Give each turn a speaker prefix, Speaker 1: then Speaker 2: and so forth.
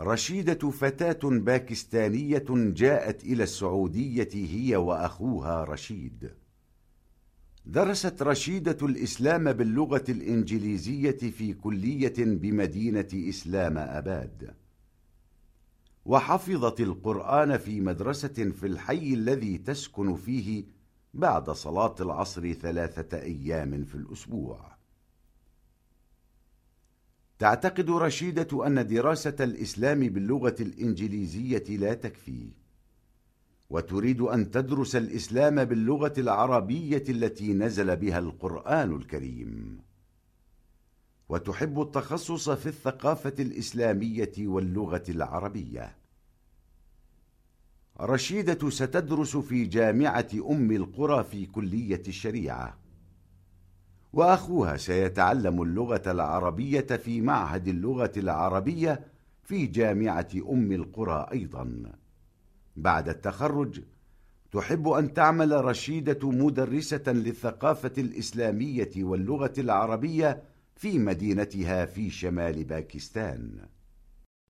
Speaker 1: رشيدة فتاة باكستانية جاءت إلى السعودية هي وأخوها رشيد. درست رشيدة الإسلام باللغة الإنجليزية في كلية بمدينة إسلام أباد. وحفظت القرآن في مدرسة في الحي الذي تسكن فيه بعد صلاة العصر ثلاثة أيام في الأسبوع. تعتقد رشيدة أن دراسة الإسلام باللغة الإنجليزية لا تكفي. وتريد أن تدرس الإسلام باللغة العربية التي نزل بها القرآن الكريم. وتحب التخصص في الثقافة الإسلامية واللغة العربية. رشيدة ستدرس في جامعة أم القرى في كلية الشريعة. وأخوها سيتعلم اللغة العربية في معهد اللغة العربية في جامعة أم القرى أيضا. بعد التخرج تحب أن تعمل رشيدة مدرسة للثقافة الإسلامية واللغة العربية في مدينتها في شمال باكستان.